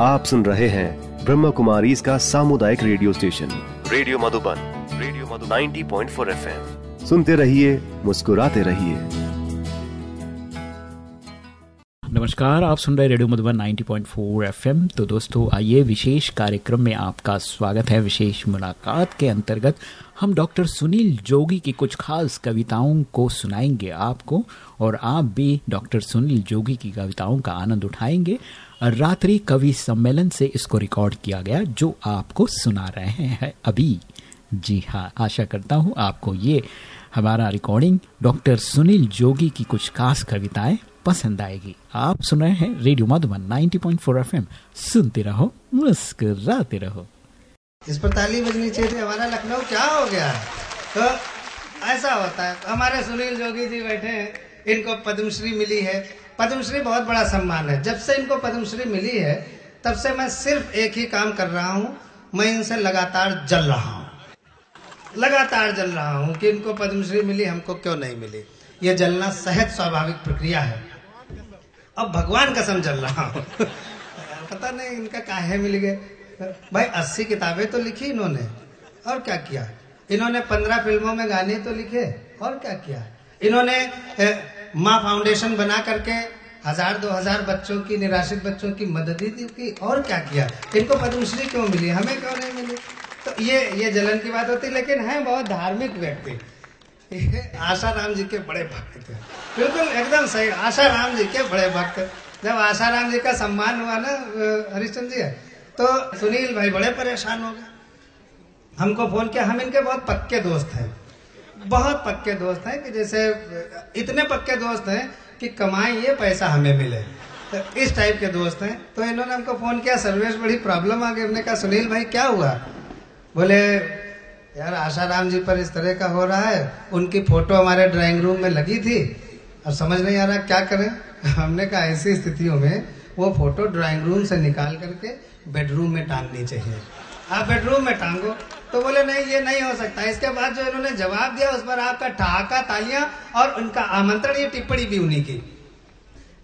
आप सुन रहे हैं ब्रह्म कुमारी इसका सामुदायिक radio station. Radio Madhuban radio Madhuban. 90.4 FM. सुनते रहिए मुस्कुराते रहिए। नमस्कार आप सुन रहे रेडियो मधुबन 90.4 एफएम। तो दोस्तों आइए विशेष कार्यक्रम में आपका स्वागत है। विशेष मुलाकात के अंतर्गत हम डॉक्टर सुनील जोगी की कुछ खास कविताओं को सुनाएँगे आपको और आप भी डॉक्टर सुनील जोगी की कविताओं का आनंद उठाएँगे। रात्रि कवि सम्मेलन से इसको रिकॉर्ड किया गया, जो आपको सुना रहे हैं अभी। जी हाँ आशा करता हूँ आपको ये हमारा रिकॉर्डिंग डॉक्टर सुनील जोगी की कुछ खास कविताएँ पसंद आएगी। आप सुन रहे हैं रेडियो मधुबन 90.4 एफएम। सुनते रहो, मुस्कुराते रहो। इस पर ताली बजनी चाहिए हमारा लखनऊ क्या हो गया? तो ऐसा होता है। हमारे सुनील जोगी जी बैठे हैं, इनको पद्मश्री मिली है। पद्मश्री बहुत बड़ा सम्मान है। जब से इनको पद्मश्री मिली है, तब से मैं सिर्फ़ एक ही काम कर रहा हूँ, मैं इनसे लगातार जल रहा हूँ। लगातार जल रहा हूँ कि इनको पद्मश्री मिली, हमको क्यों नहीं मिली? ये जलना सहज स्वाभाविक प्रक्रिया है। अब भगवान कसम चल रहा हूँ। पता नहीं इनका काहे मिल गए। भाई, अस्सी किताबें तो लिखी इन्होंने, और क्या किया? इन्होंने पंद्रह फ़िल्मों में गाने तो लिखे, और क्या किया? इन्होंने माँ फाउंडेशन बना करके हज़ार, दो हज़ार बच्चों की, निराश्रित बच्चों की मदद ही की और क्या किया? इनको पद्मश्री क्यों मिली? हमें क्यों नहीं मिली? तो ये ये जलन की बात होती, लेकिन है बहुत धार्मिक व्यक्ति। आशा राम जी के बड़े भक्त थे। बिल्कुल एकदम सही। आशा राम जी के बड़े भक्त। जब आशा राम जी का सम्मान हुआ ना हरिश्चंद्र जी तो सुनील भाई बड़े परेशान हो गए। हमको फ़ोन किया, हम इनके बहुत पक्के दोस्त हैं। बहुत पक्के दोस्त हैं कि जैसे, इतने पक्के दोस्त हैं कि कमाई ये पैसा हमें मिले। तो इस टाइप के दोस्त हैं। तो इन्होंने हमको फ़ोन किया, सर्वेश, बड़ी प्रॉब्लम आ गई। हमने कहा, सुनील भाई, क्या हुआ? बोले, यार आशाराम जी पर इस तरह का हो रहा है। उनकी फ़ोटो हमारे ड्राइंग रूम में लगी थी अब समझ नहीं आ रहा क्या करें? हमने कहा, ऐसी स्थितियों में वो फ़ोटो ड्राइंग रूम से निकाल करके बेडरूम में टांगनी चाहिए। आप बेडरूम में टांगो। तो बोले, नहीं, ये नहीं हो सकता। इसके बाद जो इन्होंने जवाब दिया, उस पर आपका ठहाका, तालियाँ और उनका आमंत्रण, ये टिप्पणी भी उन्हीं की।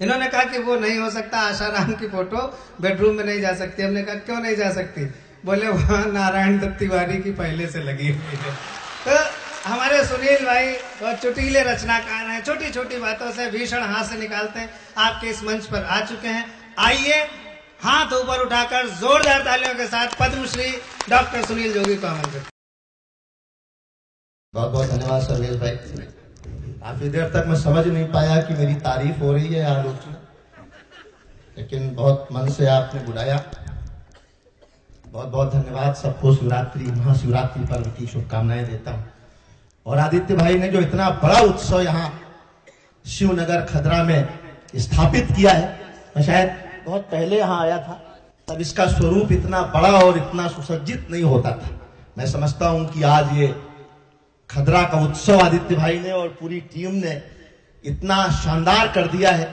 इन्होंने कहा कि वो नहीं हो सकता आशाराम की फ़ोटो बेडरूम में नहीं जा सकती। हमने कहा, क्यों नहीं जा सकती? बोले, वहाँ नारायण दत्त तिवारी की पहले से लगी हुई है। तो हमारे सुनील भाई बहुत चुटीले रचनाकार हैं छोटी छोटी बातों से भीषण हास्य निकालते हैं। आपके इस मंच पर आ चुके हैं। आइए हाथ ऊपर उठाकर जोरदार तालियों के साथ पद्मश्री डॉक्टर सुनील जोगी को आमंत्रित बहुत बहुत धन्यवाद सर्वेश भाई। काफ़ी देर तक मैं समझ नहीं पाया कि मेरी तारीफ़ हो रही है आलोचना। लेकिन बहुत मन से आपने बुलाया। बहुत बहुत धन्यवाद सबको शिवरात्रि, महाशिवरात्रि पर्व की शुभकामनाएँ देता हूँ। और आदित्य भाई ने जो इतना बड़ा उत्सव यहाँ शिवनगर खदरा में स्थापित किया है, मैं शायद बहुत पहले यहाँ आया था तब इसका स्वरूप इतना बड़ा और इतना सुसज्जित नहीं होता था। मैं समझता हूँ कि आज ये खदरा का उत्सव आदित्य भाई ने और पूरी टीम ने इतना शानदार कर दिया है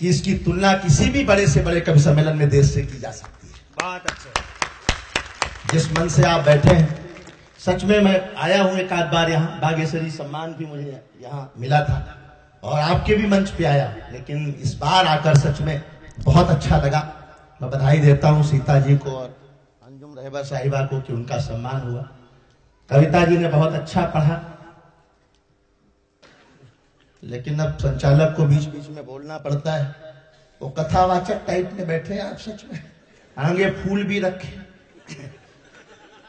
कि इसकी तुलना किसी भी बड़े से बड़े कवि सम्मेलन में देश से की जा सकती है। बहुत अच्छा जिस मन से आप बैठे हैं सच में मैं आया हूँ एक आध बार यहाँ बागेश्वरी सम्मान भी मुझे यहाँ मिला था और आपके भी मंच पे आया लेकिन इस बार आकर सच में बहुत अच्छा लगा। मैं बधाई देता हूँ सीता जी को और अंजुम रहबा साहिबा को कि उनका सम्मान हुआ। कविता जी ने बहुत अच्छा पढ़ा। लेकिन अब संचालक को बीच बीच में बोलना पड़ता है। वो कथावाचक टाइप में बैठे आप सच में। आगे फूल भी रखे।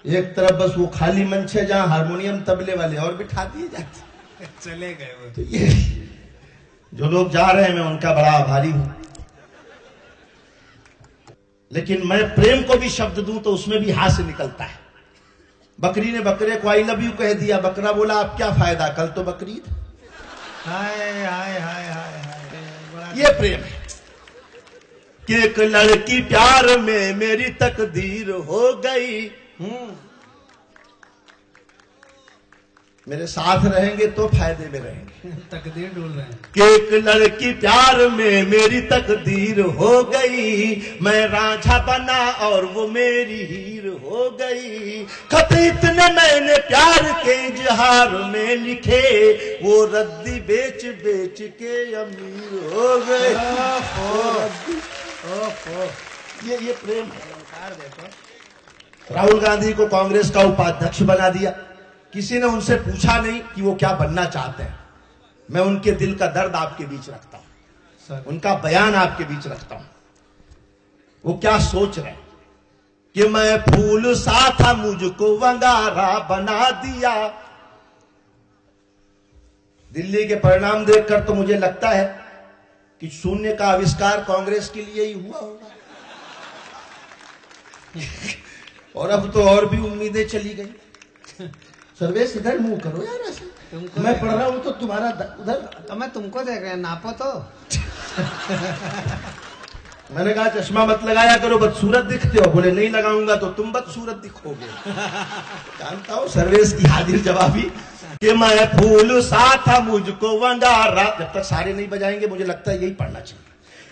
एक तरफ़ बस वो खाली मंच है जहाँ हारमोनियम तबले वाले और बिठा दिए जाते चले गए वो। तो ये जो लोग जा रहे हैं मैं उनका बड़ा आभारी हूँ। लेकिन मैं प्रेम को भी शब्द दूँ तो उसमें भी हास्य निकलता है। बकरी ने बकरे को आई लव यू कह दिया। बकरा बोला आप क्या फ़ायदा? कल तो बकरीद हाय हाय हाय हाय हाय। ये प्रेम है। कि एक लड़की प्यार में मेरी तकदीर हो गई। मेरे साथ रहेंगे तो फ़ायदे में रहेंगे। तकदीर डूल रहे हैं। कि एक लड़की प्यार में मेरी तकदीर हो गई। मैं राझा बना और वो मेरी हीर हो गई। खत इतने मैंने प्यार के इजहार में लिखे। वो रद्दी बेच बेच के अमीर हो गए। ये ये प्रेम है। देखो। राहुल गांधी को कांग्रेस का उपाध्यक्ष बना दिया। किसी ने उनसे पूछा नहीं कि वो क्या बनना चाहते हैं। मैं उनके दिल का दर्द आपके बीच रखता हूँ। उनका बयान आपके बीच रखता हूँ। वो क्या सोच रहे हैं? कि मैं फूल सा था मुझको वंगारा बना दिया। दिल्ली के परिणाम देखकर तो मुझे लगता है कि शून्य का आविष्कार कांग्रेस के लिए ही हुआ होगा। और अब तो और भी उम्मीदें चली गई। सर्वेश इधर मुँह करो यार ऐसे। मैं पढ़ रहा हूँ तो तुम्हारा उधर। तो मैं तुमको देख रहा नापो तो। मैंने कहा चश्मा मत लगाया करो बदसूरत दिखते हो। बोले नहीं लगाऊँगा तो तुम बदसूरत दिखोगे। जानता हूँ सर्वेश की हाजिर जवाबी। कि मैं फूल सा था मुझको वंगारा जब तक सारे नहीं बजाएँगे मुझे लगता है यही पढ़ना चाहिए।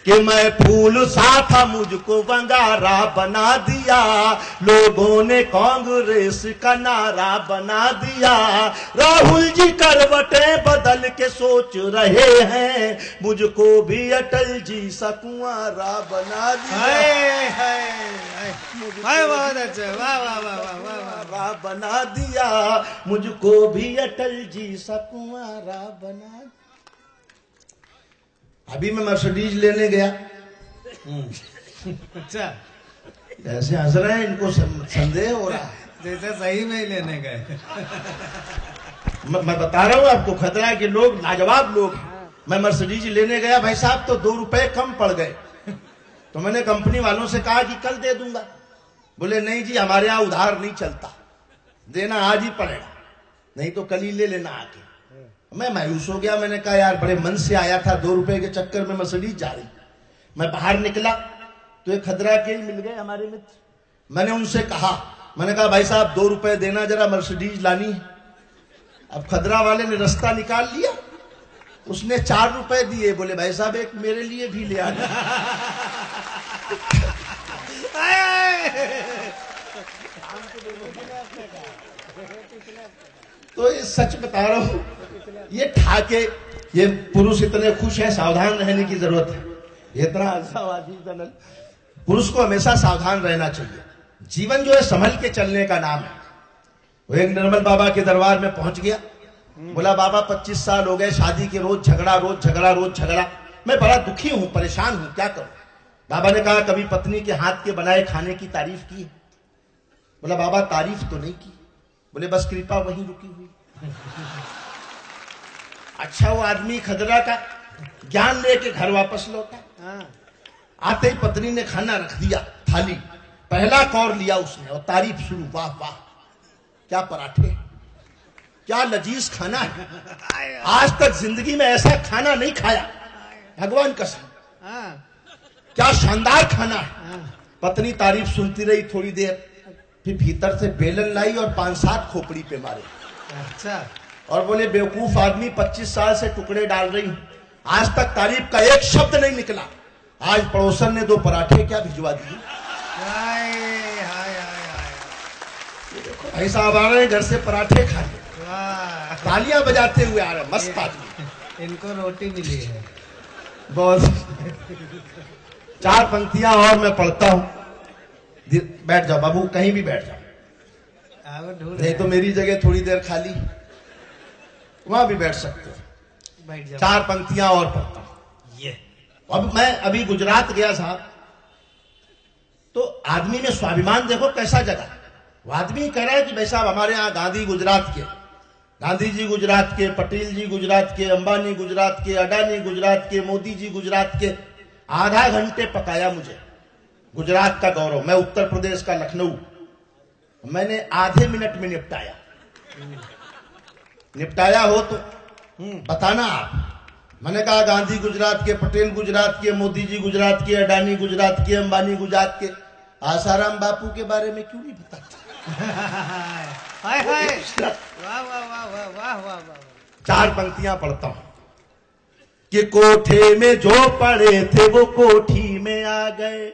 कि मैं फूल सा था मुझको वंगारा बना दिया। लोगों ने कांग्रेस का नारा बना दिया। राहुल जी करवटे बदल के सोच रहे हैं। मुझको भी अटल जी सकुआरा बना दिया। अच्छा बना दिया। मुझको भी अटल जी सा कुंवारा बना। अभी मैं मर्सिडीज लेने गया। अच्छा। ऐसे हंस रहे हैं इनको संदेह हो रहा है। जैसे सही में ही लेने गए। मैं, मैं बता रहा हूँ आपको खतरा है कि लोग लाजवाब लोग हैं। मैं मर्सिडीज लेने गया भाई साहब तो दो रुपए कम पड़ गए। तो मैंने कंपनी वालों से कहा कि कल दे दूँगा। बोले नहीं जी हमारे यहाँ उधार नहीं चलता। देना आज ही पड़ेगा। नहीं तो कल ही ले लेना आके। मैं मायूस हो गया, मैंने कहा, यार, बड़े मन से आया था, दो रुपए के चक्कर में मर्सिडीज जा रही। मैं बाहर निकला तो एक खदरा के ही मिल गए हमारे मित्र। मैंने उनसे कहा, मैंने कहा, भाई साहब, दो रुपए देना, जरा मर्सिडीज लानी है। अब खदरा वाले ने रास्ता निकाल लिया। उसने चार रुपए दिए, बोले, भाई साहब, एक मेरे लिए भी ले आना। तो ये सच बता रहा हूँ ये ठाके, ये पुरुष इतने खुश है, सावधान रहने की ज़रूरत है। इतना आशावादी पुरुष को हमेशा सावधान रहना चाहिए। जीवन जो है, संभल के चलने का नाम है। वो एक निर्मल बाबा के दरबार में पहुँच गया। बोला, बाबा, पच्चीस साल हो गए, शादी के रोज झगड़ा रोज झगड़ा रोज झगड़ा। मैं बड़ा दुखी हूँ, परेशान हूँ, क्या करूँ? बाबा ने कहा, कभी पत्नी के हाथ के बनाए खाने की तारीफ़ की? बोला, बाबा, तारीफ़ तो नहीं की। बोले, बस कृपा वहीं रुकी हुई। अच्छा वो आदमी खदरा का ज्ञान लेके घर वापस लौटा। हाँ, आते ही पत्नी ने खाना रख दिया थाली। पहला कौर लिया उसने और तारीफ़ शुरू वाह वाह। क्या पराठे। क्या लजीज खाना है। आज तक ज़िंदगी में ऐसा खाना नहीं खाया। भगवान कसम हाँ, क्या शानदार खाना है। पत्नी तारीफ़ सुनती रही थोड़ी देर फिर भीतर से बेलन लाई और पाँच सात खोपड़ी पे मारे। अच्छा। और बोले बेवकूफ़ आदमी 25 साल से टुकड़े डाल रही हूँ। आज तक तारीफ़ का एक शब्द नहीं निकला। आज पड़ोसन ने दो पराठे क्या भिजवा दिए? हाय हाय हाय हाय। भाई साहब आ रहे हैं घर से पराठे खा रहे तालियाँ बजाते हुए आ रहे मस्त आदमी। इनको रोटी मिली है। बहुत चार पंक्तियाँ और मैं पढ़ता हूँ। बैठ जाओ बाबू कहीं भी बैठ जाओ। नहीं तो मेरी जगह थोड़ी देर खाली। वहाँ भी बैठ सकते हो। चार पंक्तियाँ और पढ़ता हूँ। ये। अब मैं अभी गुजरात गया साहब तो आदमी में स्वाभिमान देखो कैसा जगह वो आदमी कह रहा है कि भाई साहब हमारे यहाँ गांधी गुजरात के गांधी जी गुजरात के पटेल जी गुजरात के अंबानी गुजरात के अडानी गुजरात के मोदी जी गुजरात के आधा घंटे पकाया मुझे। गुजरात का गौरव। मैं उत्तर प्रदेश का लखनऊ। मैंने आधे मिनट में निपटाया। निपटाया हो तो। बताना आप। मैंने कहा गांधी गुजरात के पटेल गुजरात के मोदी जी गुजरात के अडानी गुजरात के अंबानी गुजरात के। आसाराम बापू के बारे में क्यों नहीं बताते? हाय हाय। वाह वाह वाह वाह वाह वाह वाह चार पंक्तियाँ पढ़ता हूँ। कि कोठे में जो पड़े थे वो कोठी में आ गए।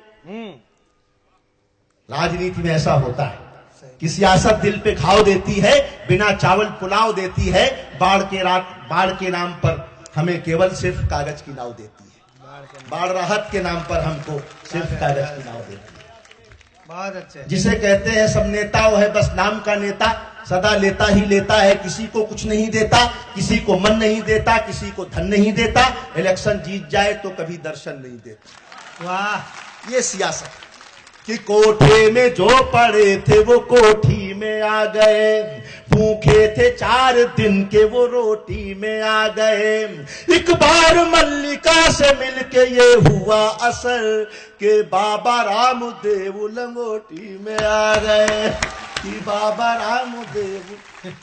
राजनीति में ऐसा होता है। कि सियासत दिल पे घाव देती है बिना चावल पुलाव देती है बाढ़ के रात बाढ़ के नाम पर हमें केवल सिर्फ़ कागज़ की नाव देती है। बाढ़ राहत के नाम पर हमको सिर्फ़ कागज़ की नाव देती है। बहुत अच्छे। जिसे कहते हैं सब नेता वो है बस नाम का नेता सदा लेता ही लेता है किसी को कुछ नहीं देता किसी को मन नहीं देता किसी को धन नहीं देता इलेक्शन जीत जाए तो कभी दर्शन नहीं देता। वाह। ये सियासत। कि कोठे में जो पड़े थे वो कोठी में आ गए। भूखे थे चार दिन के वो रोटी में आ गए। एक बार मल्लिका से मिलके ये हुआ असर के बाबा रामदेव लंगोटी में आ गए। कि बाबा रामदेव।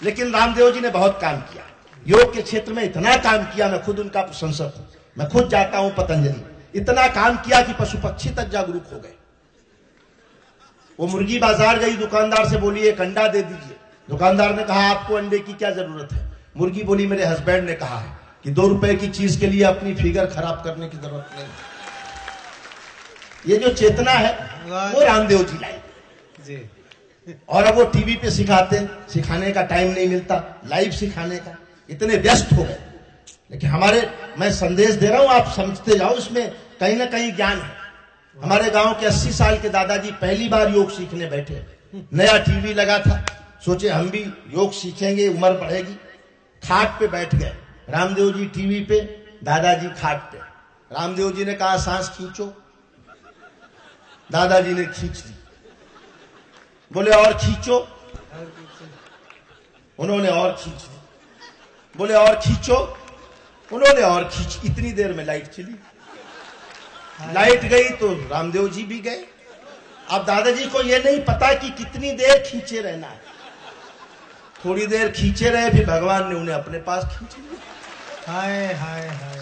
लेकिन रामदेव जी ने बहुत काम किया। योग के क्षेत्र में इतना काम किया, मैं खुद उनका प्रशंसक हूँ। मैं खुद जाता हूँ पतंजलि। इतना काम किया कि पशु पक्षी तक जागरूक हो गए। वो मुर्गी बाज़ार गई दुकानदार से बोली एक अंडा दे दीजिए। दुकानदार ने कहा आपको अंडे की क्या ज़रूरत है? मुर्गी बोली मेरे हस्बैंड ने कहा है कि दो रुपए की चीज़ के लिए अपनी फिगर खराब करने की ज़रूरत नहीं ये जो चेतना है वो रामदेव जी लाई जी। और अब वो टीवी पे सिखाते हैं सिखाने का टाइम नहीं मिलता लाइव सिखाने का। इतने व्यस्त हो गए। लेकिन हमारे मैं संदेश दे रहा हूँ आप समझते जाओ इसमें कहीं ना कहीं ज्ञान है। हमारे गाँव के 80 साल के दादाजी पहली बार योग सीखने बैठे नया टीवी लगा था। सोचे हम भी योग सीखेंगे, उम्र बढ़ेगी। खाट पे बैठ गए। रामदेव जी टीवी पे, दादाजी खाट पे। रामदेव जी ने कहा, सांस खींचो। दादाजी ने खींच ली। बोले, और खींचो। उन्होंने और खींच ली। बोले, और खींचो। उन्होंने और खींच। इतनी देर में लाइट चली। लाइट गई तो रामदेव जी भी गए। अब दादाजी को यह नहीं पता कि कितनी देर खींचे रहना है। थोड़ी देर खींचे रहे, फिर भगवान ने उन्हें अपने पास खींच। लिया हाय हाय हाय।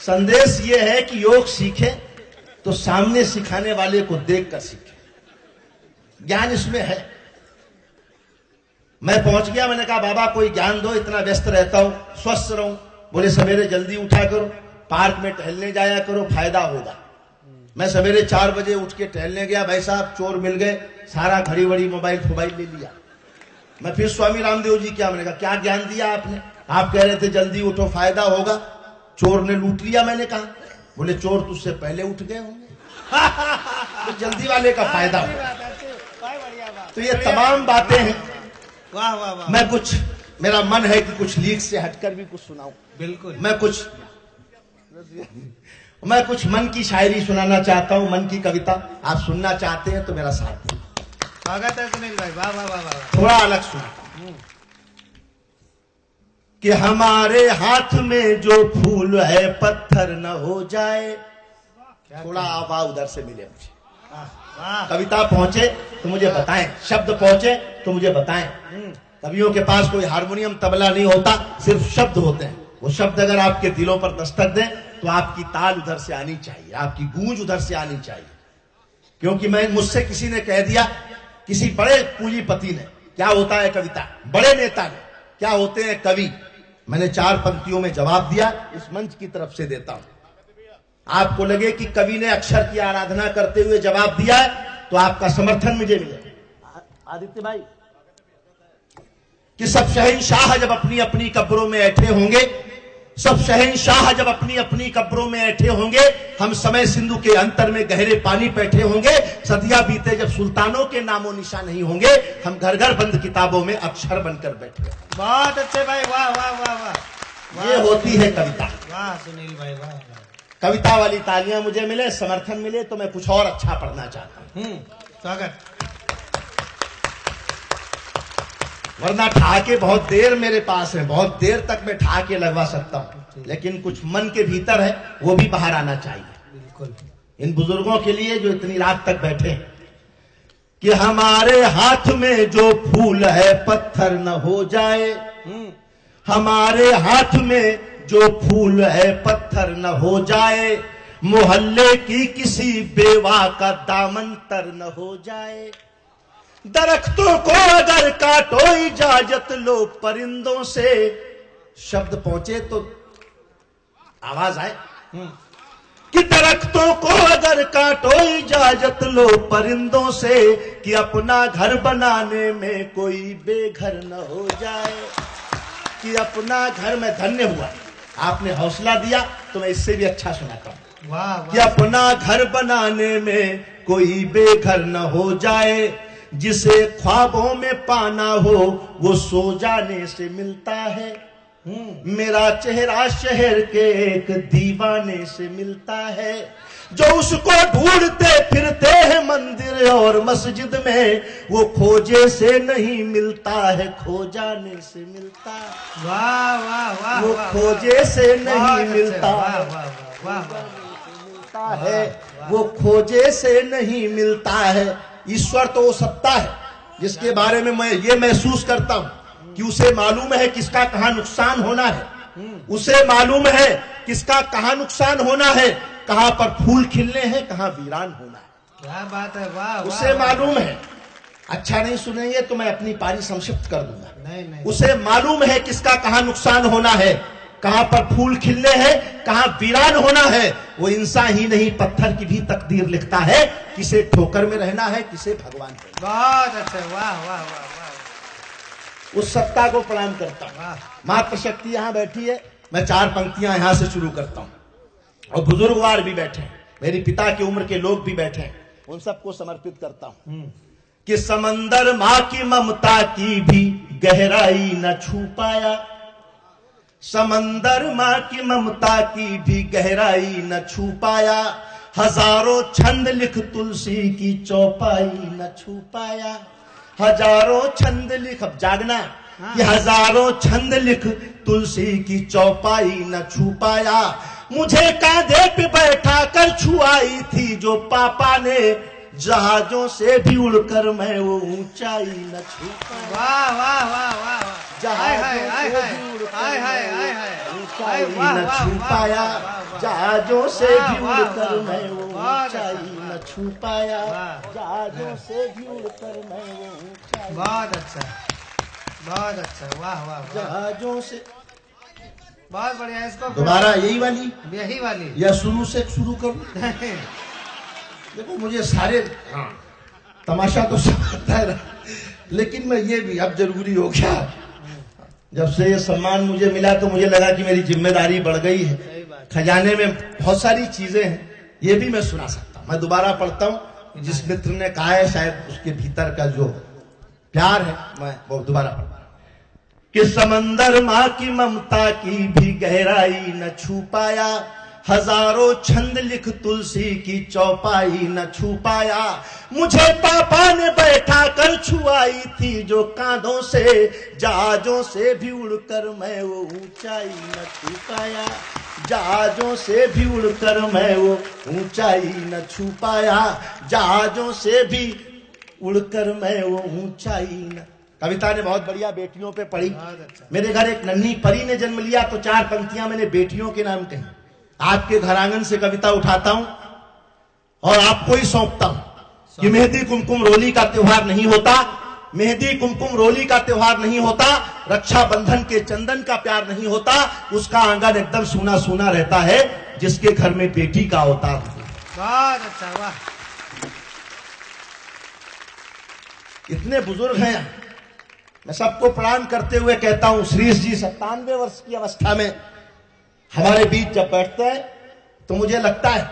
संदेश ये है कि योग सीखे तो सामने सिखाने वाले को देख कर सीखे। ज्ञान इसमें है। मैं पहुँच गया, मैंने कहा, बाबा, कोई ज्ञान दो, इतना व्यस्त रहता हूँ, स्वस्थ रहूँ। बोले, सवेरे जल्दी उठा करो, पार्क में टहलने जाया करो, फ़ायदा होगा। मैं सवेरे चार बजे उठ के टहलने गया भाई साहब चोर मिल गए सारा घड़ी वड़ी मोबाइल फोबाइल ले लिया। मैं फिर स्वामी रामदेव जी क्या मैंने कहा क्या ज्ञान दिया आपने? आप कह रहे थे जल्दी उठो फ़ायदा होगा। चोर ने लूट लिया मैंने कहा। बोले चोर तुझसे पहले उठ गए होंगे। तो जल्दी वाले का फ़ायदा होगा। तो ये तमाम बातें हैं। वाह वाह वाह। मैं कुछ मेरा मन है कि कुछ लीक से हटकर भी कुछ सुनाऊं। बिल्कुल। मैं कुछ मैं कुछ मन की शायरी सुनाना चाहता हूँ मन की कविता आप सुनना चाहते हैं तो मेरा साथ दें स्वागत है सुनील भाई। वाह वाह वाह वाह थोड़ा अलग सुन। कि हमारे हाथ में जो फूल है पत्थर न हो जाए। थोड़ा आवाज़ उधर से मिले मुझे। कविता पहुँचे तो मुझे बताएँ। शब्द पहुँचे तो मुझे बताएँ। कवियों के पास कोई हारमोनियम तबला नहीं होता सिर्फ़ शब्द होते हैं। वो शब्द अगर आपके दिलों पर दस्तक दें तो आपकी ताल उधर से आनी चाहिए आपकी गूंज उधर से आनी चाहिए। क्योंकि मैं मुझसे किसी ने कह दिया किसी बड़े पूंजीपति ने क्या होता है कविता? बड़े नेता ने क्या होते हैं कवि? मैंने चार पंक्तियों में जवाब दिया इस मंच की तरफ़ से देता हूँ। आपको लगे कि कवि ने अक्षर की आराधना करते हुए जवाब दिया तो आपका समर्थन मुझे मिले। आदित्य भाई। कि सब शहनशाह जब अपनी अपनी कब्रों में ऐठे होंगे सब शहनशाह जब अपनी अपनी कब्रों में ऐठे होंगे हम समय सिंधु के अंतर में गहरे पानी बैठे होंगे सदिया बीते जब सुल्तानों के नामो निशा नहीं होंगे हम घर घर बंद किताबों में अक्षर बनकर बैठे बहुत अच्छे भाई वाह वाह वाह वाह। ये होती है कविता। वाह सुनील भाई वाह वाह। कविता वाली तालियाँ मुझे मिले समर्थन मिले तो मैं कुछ और अच्छा पढ़ना चाहता हूँ। हम्म स्वागत। वरना ठहाके बहुत देर मेरे पास है बहुत देर तक मैं ठहाके लगवा सकता हूँ। लेकिन कुछ मन के भीतर है वो भी बाहर आना चाहिए। बिल्कुल। इन बुज़ुर्गों के लिए जो इतनी रात तक बैठे कि हमारे हाथ में जो फूल है पत्थर न हो जाए। हमारे हाथ में जो फूल है पत्थर न हो जाए। मोहल्ले की किसी बेवा का दामन तर न हो जाए। दरख्तों को अगर काटो इजाज़त लो परिंदों से। शब्द पहुँचे तो आवाज़ आए। कि दरख्तों को अगर काटो इजाज़त लो परिंदों से कि अपना घर बनाने में कोई बेघर न हो जाए। कि अपना घर में धन्य हुआ। आपने हौसला दिया तो मैं इससे भी अच्छा सुनाता हूँ। कि अपना घर बनाने में कोई बेघर न हो जाए। जिसे ख्वाबों में पाना हो वो सो जाने से मिलता है। मेरा चेहरा शहर के एक दीवाने से मिलता है। जो उसको ढूंढते फिरते हैं मंदिर और मस्जिद में वो खोजे से नहीं मिलता है खो जाने से मिलता वाह वाह वाह वो खोजे से नहीं मिलता वाह वाह वाह है। वो खोजे से नहीं मिलता है। ईश्वर तो वो सत्ता है जिसके बारे में मैं ये महसूस करता हूँ कि उसे मालूम है किसका कहाँ नुकसान होना है। उसे मालूम है किसका कहाँ नुकसान होना है कहाँ पर फूल खिलने हैं कहाँ वीरान होना है। क्या बात है? वाह उसे मालूम है। अच्छा नहीं सुनेंगे तो मैं अपनी पारी संक्षिप्त कर दूँगा। नहीं नहीं। उसे मालूम है किसका कहाँ नुकसान होना है कहाँ पर फूल खिलने हैं कहाँ वीरान होना है वो इंसान ही नहीं पत्थर की भी तकदीर लिखता है किसे ठोकर में रहना है किसे भगवान बहुत अच्छे वाह वाह वाह वाह। उस सत्ता को प्रणाम करता हूँ। वाह। मातृशक्ति यहाँ बैठी है मैं चार पंक्तियाँ यहाँ से शुरू करता हूँ। और बुजुर्गवार भी बैठे हैं मेरी पिता की उम्र के लोग भी बैठे हैं उन सबको समर्पित करता हूँ। कि समंदर माँ की ममता की भी गहराई न छू पाया समंदर माँ की ममता की भी गहराई न छू पाया। हज़ारों छंद लिख तुलसी की चौपाई न छू पाया। हज़ारों छंद लिख अब जागना। कि हज़ारों छंद लिख तुलसी की चौपाई न छू पाया। मुझे कांधे पे बैठा कर छुआई थी जो पापा ने जहाजों से भी उड़कर मैं वो ऊंचाई न छू वाह वाह वाह वाह ऊंचाई न छू पाया। जहाजों से भी उड़कर मैं वो ऊंचाई न छू पाया। जहाजों से भी उड़कर मैं वो ऊंचाई बहुत अच्छा। बहुत अच्छा। वाह वाह जहाजों से बहुत बढ़िया इसको दोबारा यही वाली? यही वाली। या शुरू से शुरू करूँ? देखो मुझे सारे हाँ। तमाशा तो सब आता है ना। लेकिन मैं ये भी अब ज़रूरी हो गया। जब से ये सम्मान मुझे मिला तो मुझे लगा कि मेरी ज़िम्मेदारी बढ़ गई है। खजाने में बहुत सारी चीज़ें हैं ये भी मैं सुना सकता हूँ। मैं दोबारा पढ़ता हूँ। जिस मित्र ने कहा है शायद उसके भीतर का जो प्यार है मैं वो दोबारा पढ़ता हूँ। कि समंदर माँ की ममता की भी गहराई न छू पाया हज़ारों छंद लिख तुलसी की चौपाई न छू पाया। मुझे पापा ने बैठा कर छुआई थी जो कांधों से जहाजों से भी उड़कर मैं वो ऊंचाई न छू पाया। जहाजों से भी उड़कर मैं वो ऊंचाई न छू पाया। जहाजों से भी उड़कर मैं वो ऊंचाई न कविता ने बहुत बढ़िया बेटियों पे पढ़ी। अच्छा। मेरे घर एक नन्ही परी ने जन्म लिया तो चार पंक्तियाँ मैंने बेटियों के नाम कही। आपके घर आँगन से कविता उठाता हूँ और आपको ही सौंपता हूँ। कि मेहंदी कुमकुम रोली का त्योहार नहीं होता मेहंदी कुमकुम रोली का त्योहार नहीं होता रक्षा बंधन के चंदन का प्यार नहीं होता उसका आँगन एकदम सूना सूना रहता है जिसके घर में बेटी का अवतार हो। बहुत अच्छा वाह। इतने बुज़ुर्ग हैं। मैं सबको प्रणाम करते हुए कहता हूँ श्रीश जी सत्तानवे वर्ष की अवस्था में हमारे बीच जब बैठते हैं तो मुझे लगता है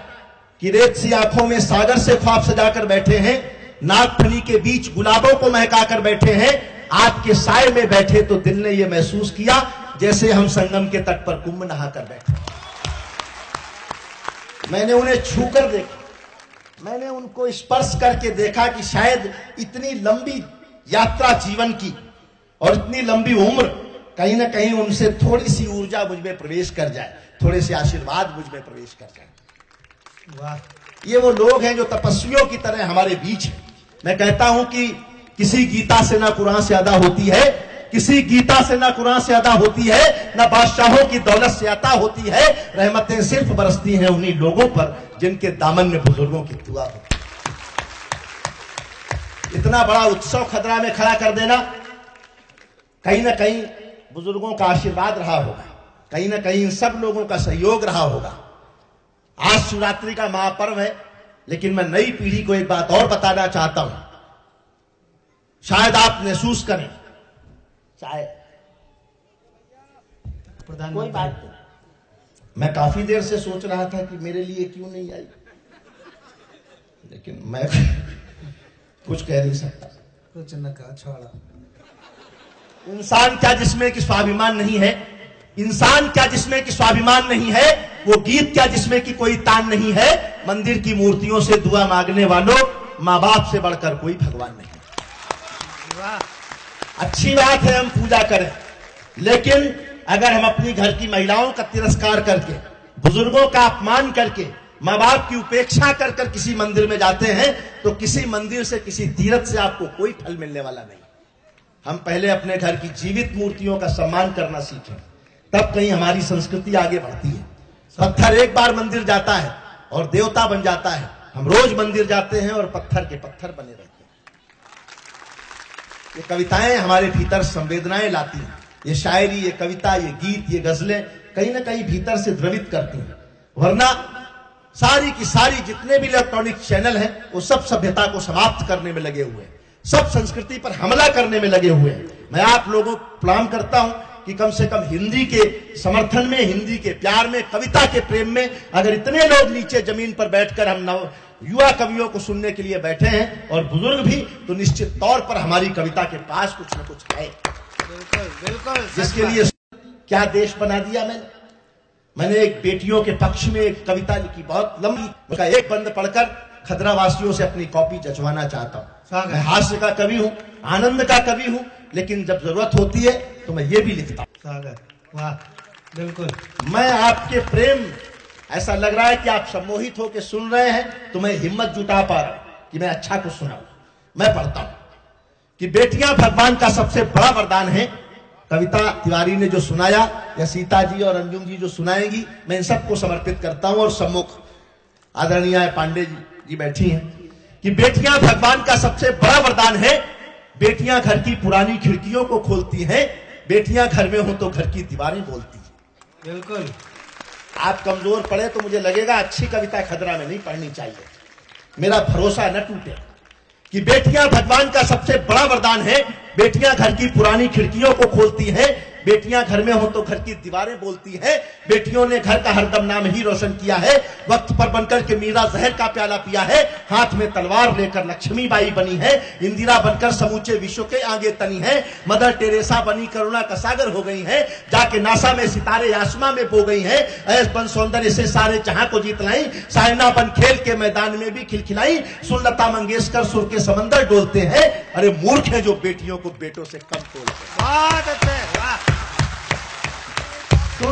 कि रेत सी आँखों में सागर से ख्वाब सजाकर बैठे हैं नागफनी के बीच गुलाबों को महकाकर बैठे हैं, आपके साय में बैठे तो दिल ने यह महसूस किया, जैसे हम संगम के तट पर कुंभ नहाकर बैठे। मैंने उन्हें छूकर देखा। मैंने उनको स्पर्श करके देखा कि शायद इतनी लंबी यात्रा जीवन की और इतनी लंबी उम्र कहीं ना कहीं उनसे थोड़ी सी ऊर्जा मुझमें प्रवेश कर जाए थोड़े से आशीर्वाद मुझमें प्रवेश कर जाए। वाह। ये वो लोग हैं जो तपस्वियों की तरह हमारे बीच है। मैं कहता हूँ कि किसी गीता से ना कुरान से अदा होती है किसी गीता से ना कुरान से अदा होती है ना बादशाहों की दौलत से अदा होती है रहमतें सिर्फ़ बरसती हैं उन्हीं लोगों पर जिनके दामन में बुज़ुर्गों की दुआ होती इतना बड़ा उत्सव खतरा में खड़ा कर देना कहीं ना कहीं बुज़ुर्गों का आशीर्वाद रहा होगा। कहीं ना कहीं इन सब लोगों का सहयोग रहा होगा। आज शिवरात्रि का महापर्व है लेकिन मैं नई पीढ़ी को एक बात और बताना चाहता हूँ। शायद आप महसूस करें। शायद कोई बात नहीं। मैं काफ़ी देर से सोच रहा था कि मेरे लिए क्यों नहीं आई। लेकिन मैं कुछ कह नहीं सकता। कुछ न कहा छोड़ा। इंसान क्या जिसमें कि स्वाभिमान नहीं है? इंसान क्या जिसमें कि स्वाभिमान नहीं है? वो गीत क्या जिसमें कि कोई तान नहीं है? मंदिर की मूर्तियों से दुआ मांगने वालों माँ बाप से बढ़कर कोई भगवान नहीं अच्छी बात है हम पूजा करें। लेकिन अगर हम अपनी घर की महिलाओं का तिरस्कार करके बुज़ुर्गों का अपमान करके माँ बाप की उपेक्षा कर कर किसी मंदिर में जाते हैं तो किसी मंदिर से किसी तीर्थ से आपको कोई फल मिलने वाला नहीं। हम पहले अपने घर की जीवित मूर्तियों का सम्मान करना सीखें। तब कहीं हमारी संस्कृति आगे बढ़ती है। पत्थर एक बार मंदिर जाता है और देवता बन जाता है। हम रोज मंदिर जाते हैं और पत्थर के पत्थर बने रहते हैं। ये कविताएँ हमारे भीतर संवेदनाएँ लाती हैं। ये शायरी, ये कविता, ये गीत, ये गजलें कहीं ना कहीं भीतर से द्रवित करती हैं। वरना सारी की सारी जितने भी इलेक्ट्रॉनिक चैनल हैं, वो सब सभ्यता को समाप्त करने में लगे हुए हैं। सब संस्कृति पर हमला करने में लगे हुए हैं। मैं आप लोगों को प्रणाम करता हूँ कि कम से कम हिंदी के समर्थन में हिंदी के प्यार में कविता के प्रेम में अगर इतने लोग नीचे ज़मीन पर बैठकर हम नव युवा कवियों को सुनने के लिए बैठे हैं और बुज़ुर्ग भी तो निश्चित तौर पर हमारी कविता के पास कुछ न कुछ है। बिल्कुल बिल्कुल जिसके लिए क्या देश बना दिया मैंने? मैंने एक बेटियों के पक्ष में एक कविता लिखी बहुत लंबी। उसका एक बंद पढ़कर खतरा वासियों से अपनी कॉपी जचवाना चाहता हूँ। मैं हास्य का कवि हूँ आनंद का कवि हूँ लेकिन जब ज़रूरत होती है तो मैं ये भी लिखता हूँ। वाह बिल्कुल। मैं आपके प्रेम ऐसा लग रहा है कि आप सम्मोहित होकर सुन रहे हैं तो मैं हिम्मत जुटा पा रहा हूँ कि मैं अच्छा कुछ सुनाऊं मैं पढ़ता हूँ कि बेटियाँ भगवान का सबसे बड़ा वरदान है। कविता तिवारी ने जो सुनाया या सीता जी और अंजुम जी जो सुनाएँगी मैं इन सबको समर्पित करता हूँ और सम्मुख आदरणीय पांडे जी, जी बैठी हैं। कि बेटियाँ भगवान का सबसे बड़ा वरदान है बेटियाँ घर की पुरानी खिड़कियों को खोलती हैं बेटियाँ घर में हो तो घर की दीवारें बोलती हैं। बिल्कुल। आप कमज़ोर पड़े तो मुझे लगेगा अच्छी कविता खदरा में नहीं पढ़नी चाहिए। मेरा भरोसा न टूटे कि बेटियाँ भगवान का सबसे बड़ा वरदान है बेटियाँ घर की पुरानी खिड़कियों को खोलती हैं। बेटियाँ घर में हो तो घर की दीवारें बोलती हैं। बेटियों ने घर का हरदम नाम ही रोशन किया है। वक्त पर बनकर के मीरा जहर का प्याला पिया है। हाथ में तलवार लेकर लक्ष्मी बाई बनी है। इंदिरा बनकर समूचे विश्व के आगे तनी है। मदर टेरेसा बनी करुणा का सागर हो गई है। जाके नासा में सितारे आसमा में बो गई है। ऐस बन सौंदर्य से सारे जहाँ को जीत लाई। सायना बन खेल के मैदान में भी खिलखिलाई। सुन लता मंगेशकर सुर के समंदर डोलते हैं। अरे मूर्ख है जो बेटियों को बेटों से कम तोलते हैं। बहुत अच्छे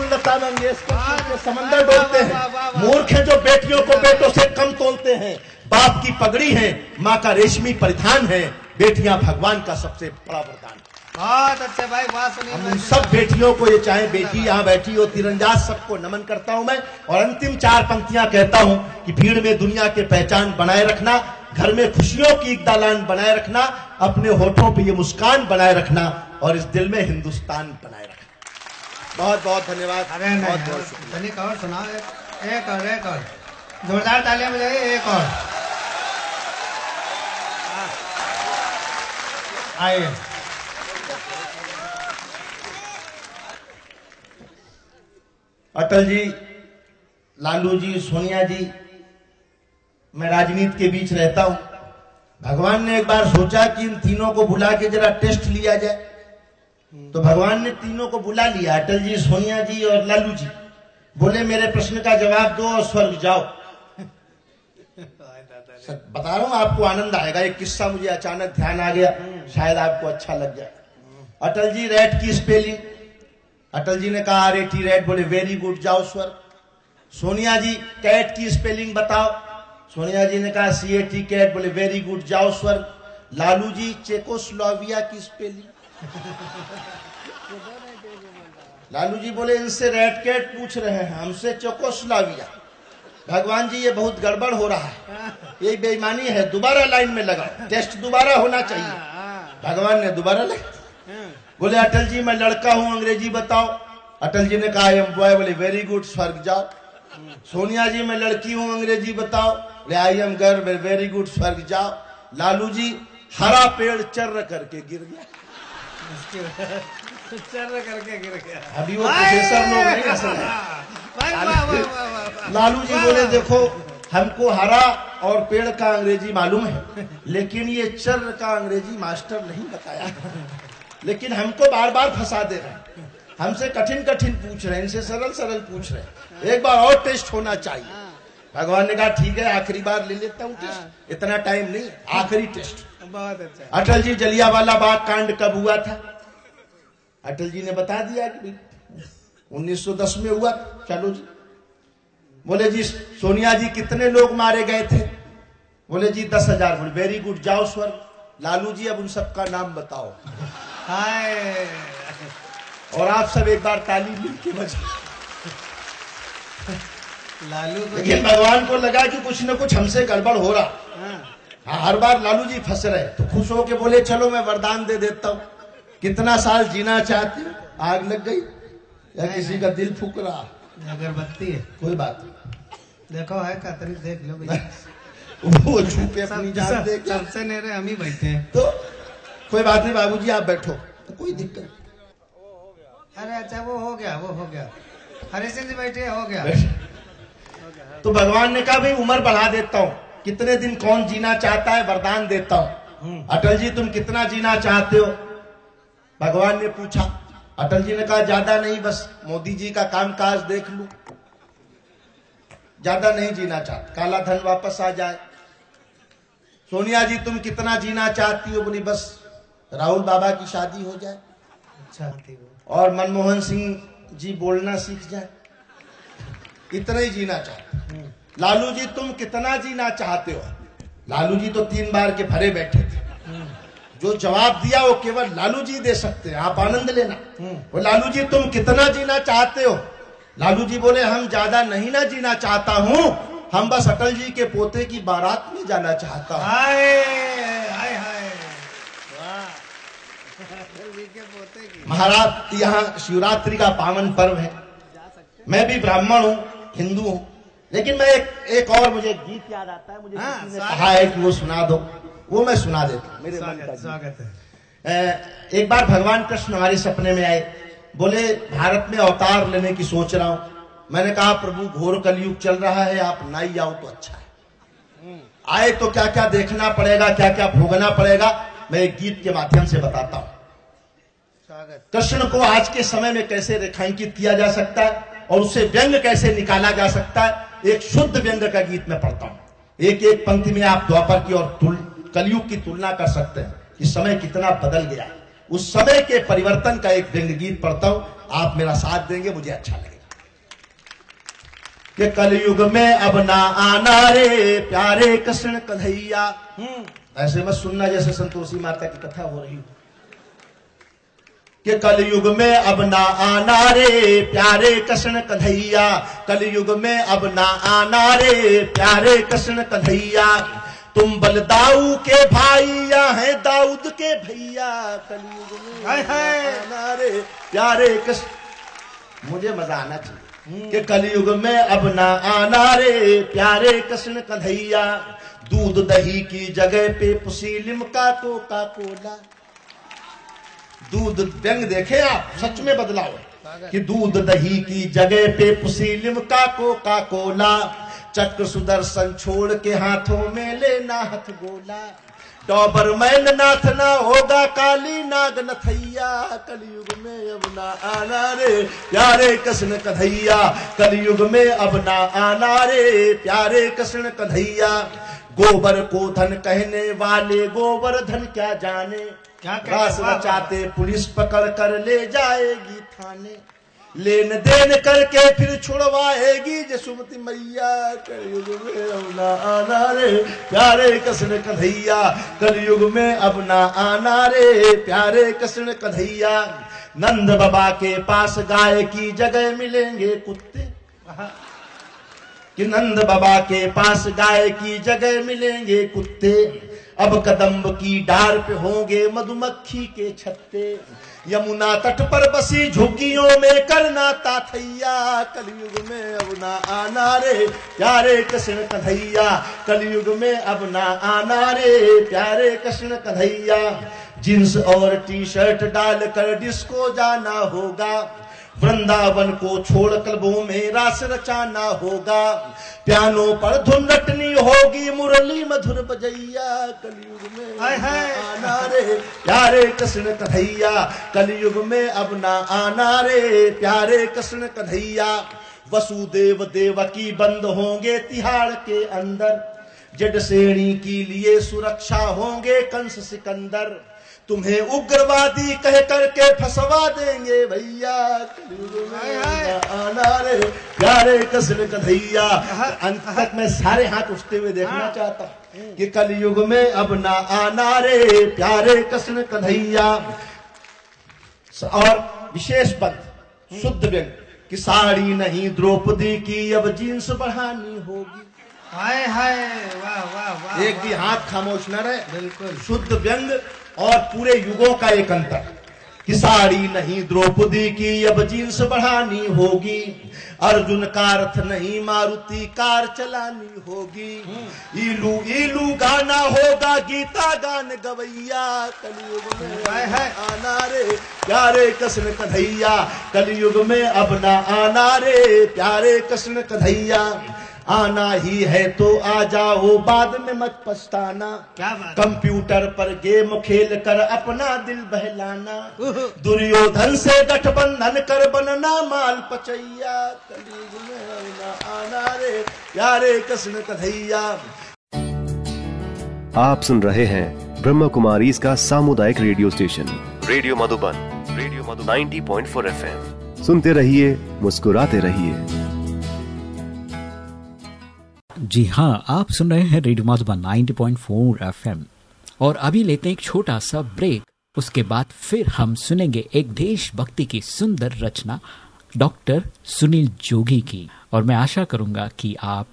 लता मंगेशकर के समंदर डोलते हैं। मूर्ख है जो बेटियों को बेटों से कम तोलते हैं। बाप की पगड़ी है माँ का रेशमी परिधान है। बेटियाँ भगवान का सबसे बड़ा वरदान। बहुत अच्छे भाई वाह सुनील हम सब बेटियों को ये चाहे बेटी यहाँ बैठी हो तीरंदाज सबको नमन करता हूँ मैं। और अंतिम चार पंक्तियाँ कहता हूँ कि भीड़ में दुनिया के पहचान बनाए रखना घर में खुशियों की एक दालान बनाए रखना अपने होठों पे ये मुस्कान बनाए रखना और इस दिल में हिंदुस्तान बनाए रखना। बहुत बहुत धन्यवाद। अरे बहुत बहुत और सुनाओ एक एक और एक और। जोरदार तालियाँ बजाइए एक और। आइए। अटल जी लालू जी सोनिया जी मैं राजनीति के बीच रहता हूँ। भगवान ने एक बार सोचा कि इन तीनों को बुला के जरा टेस्ट लिया जाए। तो भगवान ने तीनों को बुला लिया अटल जी सोनिया जी और लालू जी। बोले, मेरे प्रश्न का जवाब दो और स्वर्ग जाओ। सच बता रहा हूँ, आपको आनंद आएगा। एक किस्सा मुझे अचानक ध्यान आ गया, शायद आपको अच्छा लग जाए। अटल जी रेड की स्पेलिंग अटल जी ने कहा, आर टी रेड बोले वेरी गुड जाओ स्वर सोनिया जी कैट की स्पेलिंग बताओ। सोनिया जी ने कहा सी ए टी कैट बोले, वेरी गुड, जाओ स्वर लालू जी चेकोस्लोविया की स्पेलिंग लालू जी बोले, इनसे रेड कैट पूछ रहे हैं, हमसे चेकोस्लोविया। भगवान जी, ये बहुत गड़बड़ हो रहा है। ये बेईमानी है, दोबारा लाइन में लगाओ। टेस्ट दोबारा होना चाहिए। भगवान ने दोबारा लगा बोले अटल जी मैं लड़का हूँ, अंग्रेज़ी बताओ। अटल जी ने कहा एम बॉय बोले, वेरी गुड, स्वर्ग जाओ। सोनिया जी, मैं लड़की हूँ, अंग्रेज़ी बताओ। बोले I am girl very good स्वर्ग जाओ। लालू जी हरा पेड़ चर्र करके गिर गया। चर्र करके गिर गया। अभी वो प्रोफेसर लोग नहीं लालू जी बोले देखो हमको हरा और पेड़ का अंग्रेज़ी मालूम है लेकिन ये चर्र का अंग्रेज़ी मास्टर नहीं बताया। लेकिन हमको बार बार फंसा दे रहे हैं। हमसे कठिन कठिन पूछ रहे हैं इनसे सरल सरल पूछ रहे हैं। एक बार और टेस्ट होना चाहिए। भगवान ने कहा ठीक है आखिरी बार ले लेता हूँ टेस्ट. इतना टाइम नहीं आखिरी टेस्ट। बहुत अच्छा। अटल जी जलियावाला बाग कांड कब हुआ था? अटल जी ने बता दिया कि 1910 में हुआ। चलो जी। बोले जी सोनिया जी कितने लोग मारे गए थे? बोले जी दस हज़ार बोले। वेरी गुड जाओ स्वर। लालू जी अब उन सबका नाम बताओ। हाय। और आप सब एक बार ताली मिल के बजा लालू लेकिन भगवान को लगा कि कुछ न कुछ हमसे गड़बड़ हो रहा। हाँ, हाँ, हर बार लालू जी फंस रहे तो खुश होके बोले चलो मैं वरदान दे देता हूँ। कितना साल जीना चाहती हूँ? आग लग गई। या किसी का दिल फूक रहा। अगरबत्ती है। कोई बात नहीं। देखो है कतरी देख लो वो छुपे अपनी जान सब- दे के। सबसे नेरे हम ही बैठे हैं। तो कोई बात नहीं बाबूजी आप बैठो। तो कोई दिक्कत अरे अच्छा वो हो गया वो हो गया। हरी सिंह जी बैठे हो गया। तो भगवान ने कहा भाई उम्र बढ़ा देता हूँ। कितने दिन कौन जीना चाहता है वरदान देता हूँ। अटल जी तुम कितना जीना चाहते हो? भगवान ने पूछा। अटल जी ने कहा ज़्यादा नहीं बस मोदी जी का कामकाज देख लू। ज़्यादा नहीं जीना चाहते। काला धन वापस आ जाए। सोनिया जी तुम कितना जीना चाहती हो? बोली बस राहुल बाबा की शादी हो जाए। अच्छा और मनमोहन सिंह जी बोलना सीख जाए। इतना ही जीना चाहते लालू जी तुम कितना जीना चाहते हो? लालू जी तो तीन बार के भरे बैठे थे। जो जवाब दिया वो केवल लालू जी दे सकते हैं। आप आनंद लेना। वो लालू जी तुम कितना जीना चाहते हो? लालू जी बोले हम ज़्यादा नहीं ना जीना चाहता हूँ। हम बस अटल जी के पोते की बारात में जाना चाहता हूँ। महाराज यहाँ शिवरात्रि का पावन पर्व है। मैं भी ब्राह्मण हूँ। हिंदू हूँ। लेकिन मैं एक एक और मुझे गीत याद आता है मुझे हाँ, ने कहा है कि वो सुना दो। वो मैं सुना देता हूँ मेरे स्वागत स्वागत है। एक बार भगवान कृष्ण हमारे सपने में आए। बोले भारत में अवतार लेने की सोच रहा हूँ। मैंने कहा प्रभु घोर कलयुग चल रहा है आप नहीं आओ तो अच्छा है। आए तो क्या क्या देखना पड़ेगा क्या क्या भोगना पड़ेगा मैं एक गीत के माध्यम से बताता हूँ। स्वागत। कृष्ण को आज के समय में कैसे रेखांकित किया जा सकता है? और उससे व्यंग कैसे निकाला जा सकता है? एक शुद्ध व्यंग का गीत मैं पढ़ता हूँ। एक एक पंक्ति में आप द्वापर की और कलयुग की तुलना कर सकते हैं कि समय कितना बदल गया उस समय के परिवर्तन का एक व्यंग गीत पढ़ता हूँ। आप मेरा साथ देंगे, मुझे अच्छा लगेगा। कि कलयुग में अब ना आना रे, प्यारे कृष्ण कन्हैया। ऐसे मत सुनना जैसे संतोषी माता की कथा हो रही हो। कि कलयुग में अब ना आना रे प्यारे कृष्ण कन्हैया। कलयुग में अब ना आना रे प्यारे कृष्ण कन्हैया। तुम बलदाऊ के भाई या है दाऊद के भैया। कलयुग में आना रे प्यारे कृष्ण। मुझे मज़ा आना चाहिए कि कलयुग में अब ना आना रे प्यारे कृष्ण कन्हैया। दूध दही की जगह पे पुसीलिम का कोका कोला। दूध व्यंग देखे आप, सच में बदलाव है। कि दूध दही की जगह पे पुसीलिम का कोका कोला चक्र सुदर्शन छोड़ के हाथों में लेना हथ गोला। डॉबर मैन नाथ ना होगा काली नाग नथैया, कलयुग में अब ना आना रे। प्यारे कृष्ण कन्हैया, कलयुग में अब ना आना रे। प्यारे कृष्ण कन्हैया, गोबर को धन कहने वाले गोबर धन क्या जाने? रास। रचाते पुलिस पकड़ कर ले जाएगी थाने। लेन देन करके फिर छुड़वाएगी जसुमती मैया कलयुग में अब ना आना रे। प्यारे कृष्ण कन्हैया कलयुग में अब ना आना रे। प्यारे कृष्ण कन्हैया नंद बाबा के पास गाय की जगह मिलेंगे कुत्ते। कि नंद बाबा के पास गाय की जगह मिलेंगे कुत्ते। अब कदम्ब की डार पे होंगे मधुमक्खी के छत्ते। यमुना तट पर बसी झुग्गियों में करना ताथैया। कलयुग में अब ना आना रे, प्यारे कृष्ण कन्हैया। कलयुग में अब ना आना रे, प्यारे कृष्ण कन्हैया। जींस और टी शर्ट डालकर डिस्को जाना होगा। वृंदावन को छोड़ क्लबों में रास रचाना होगा। पियानो पर धुन रटनी होगी। मुरली मधुर बजैया कलयुग में। आना रे। प्यारे कृष्ण कन्हैया कलयुग में अब ना आना रे। प्यारे कृष्ण कन्हैया वसुदेव देवकी बंद होंगे तिहाड़ के अंदर। जड श्रेणी के लिए सुरक्षा होंगे कंस सिकंदर। तुम्हें उग्रवादी कह करके फंसवा देंगे भैया। आना रे प्यारे कृष्ण कन्हैया। अंत तक मैं सारे हाथ उठते हुए देखना चाहता हूँ कि कलयुग में अब ना आना रे प्यारे कृष्ण कन्हैया। और विशेष पद शुद्ध व्यंग कि साड़ी नहीं द्रौपदी की अब जींस बढ़ानी होगी। हाय हाय वाह वाह वाह एक भी हाथ खामोश न रहे। बिल्कुल। शुद्ध व्यंग और पूरे युगों का एक अंतर कि साड़ी नहीं, द्रौपदी की अब जींस बढ़ानी होगी। अर्जुन का नहीं, मारुति कार चलानी होगी। ईलू ईलू गाना होगा, गीता गान गवैया। कलयुग में हाय। आना रे प्यारे कृष्ण कन्हैया। कलयुग में अब ना आना रे प्यारे कृष्ण कन्हैया। आना ही है तो आ जाओ। बाद में मत पछताना। क्या बात कंप्यूटर पर गेम खेल कर अपना दिल बहलाना। दुर्योधन से गठबंधन कर बनना माल पचैया। कलयुग में आना रे प्यारे कृष्ण कन्हैया। आप सुन रहे हैं ब्रह्म कुमारी इसका सामुदायिक radio station. Radio Madhuban radio Madhuban. 90.4 FM. सुनते रहिए मुस्कुराते रहिए। जी हाँ आप सुन रहे हैं रेडियो मधुबन 90.4 एफएम। और अभी लेते हैं एक छोटा सा ब्रेक। उसके बाद फिर हम सुनेंगे एक देशभक्ति की सुंदर रचना, डॉक्टर सुनील जोगी की। और मैं आशा करूँगा कि आप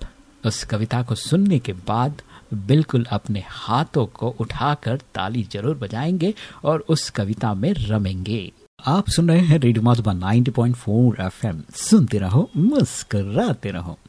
उस कविता को सुनने के बाद बिल्कुल अपने हाथों को उठाकर ताली ज़रूर बजाएँगे और उस कविता में रमेंगे। आप सुन रहे हैं रेडियो मधुबन 90.4 एफएम। सुनते रहो, मुस्कराते रहो।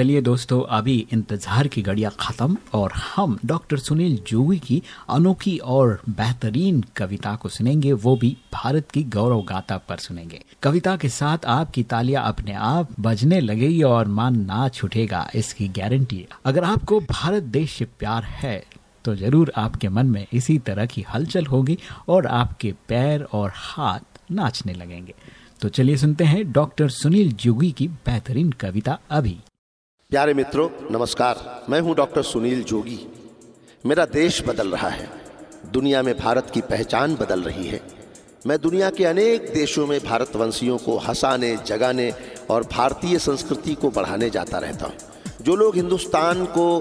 चलिए दोस्तों, अभी इंतज़ार की घड़ियाँ खत्म और हम डॉक्टर सुनील जोगी की अनोखी और बेहतरीन कविता को सुनेंगे। वो भी भारत की गौरव गाथा पर सुनेंगे। कविता के साथ आपकी तालियाँ अपने आप बजने लगेगी और मान ना उठेगा इसकी गारंटी। अगर आपको भारत देश से प्यार है तो ज़रूर आपके मन में इसी तरह की हलचल होगी और आपके पैर और हाथ नाचने लगेंगे। तो चलिए सुनते हैं डॉक्टर सुनील जोगी की बेहतरीन कविता अभी। प्यारे मित्रों, नमस्कार। मैं हूँ डॉक्टर सुनील जोगी। मेरा देश बदल रहा है। दुनिया में भारत की पहचान बदल रही है। मैं दुनिया के अनेक देशों में भारतवंशियों को हंसाने, जगाने और भारतीय संस्कृति को बढ़ाने जाता रहता हूँ। जो लोग हिंदुस्तान को